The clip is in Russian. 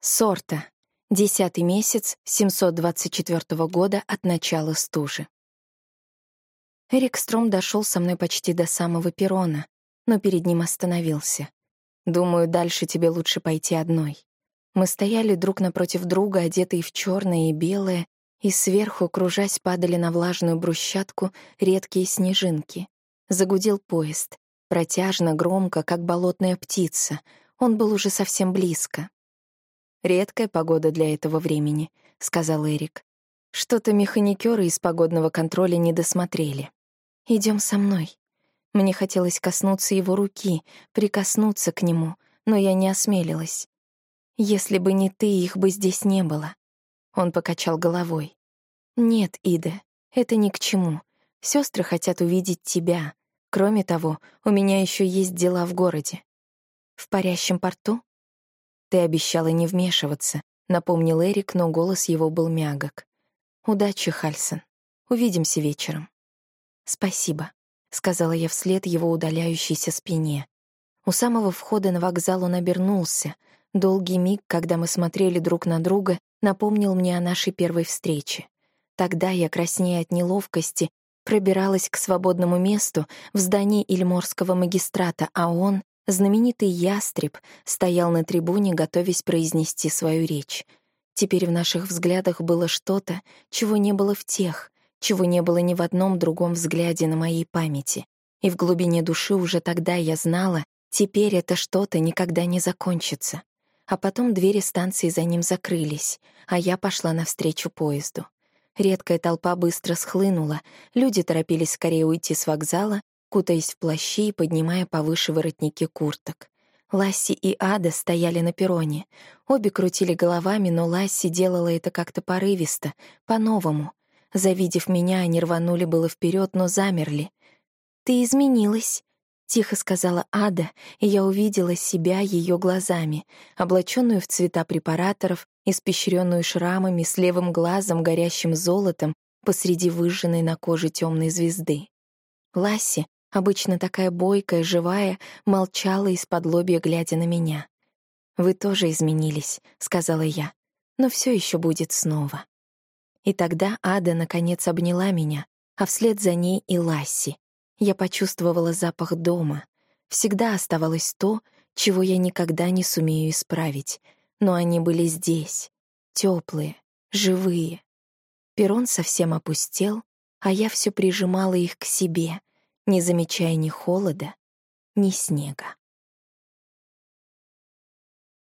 Сорта. Десятый месяц 724 года от начала стужи. Эрик Стром дошел со мной почти до самого перрона, но перед ним остановился. «Думаю, дальше тебе лучше пойти одной». Мы стояли друг напротив друга, одетые в черное и белое, и сверху, кружась, падали на влажную брусчатку редкие снежинки. Загудел поезд. Протяжно, громко, как болотная птица. Он был уже совсем близко. «Редкая погода для этого времени», — сказал Эрик. «Что-то механикеры из погодного контроля не досмотрели. Идем со мной». Мне хотелось коснуться его руки, прикоснуться к нему, но я не осмелилась. «Если бы не ты, их бы здесь не было». Он покачал головой. «Нет, Ида, это ни к чему. Сестры хотят увидеть тебя. Кроме того, у меня еще есть дела в городе». «В парящем порту?» «Ты обещала не вмешиваться», — напомнил Эрик, но голос его был мягок. «Удачи, Хальсон. Увидимся вечером». «Спасибо», — сказала я вслед его удаляющейся спине. У самого входа на вокзал он обернулся. Долгий миг, когда мы смотрели друг на друга, напомнил мне о нашей первой встрече. Тогда я, краснея от неловкости, пробиралась к свободному месту в здании Ильморского магистрата, а он, Знаменитый ястреб стоял на трибуне, готовясь произнести свою речь. Теперь в наших взглядах было что-то, чего не было в тех, чего не было ни в одном другом взгляде на моей памяти. И в глубине души уже тогда я знала, теперь это что-то никогда не закончится. А потом двери станции за ним закрылись, а я пошла навстречу поезду. Редкая толпа быстро схлынула, люди торопились скорее уйти с вокзала, кутаясь в плащи и поднимая повыше воротники курток. Ласси и Ада стояли на перроне. Обе крутили головами, но Ласси делала это как-то порывисто, по-новому. Завидев меня, они рванули было вперед, но замерли. «Ты изменилась», — тихо сказала Ада, и я увидела себя ее глазами, облаченную в цвета препараторов, испещренную шрамами, с левым глазом, горящим золотом, посреди выжженной на коже темной звезды. Ласси обычно такая бойкая, живая, молчала из-под лобья, глядя на меня. «Вы тоже изменились», — сказала я, — «но все еще будет снова». И тогда Ада наконец обняла меня, а вслед за ней и Ласси. Я почувствовала запах дома. Всегда оставалось то, чего я никогда не сумею исправить, но они были здесь, теплые, живые. Перрон совсем опустел, а я все прижимала их к себе, не замечая ни холода, ни снега.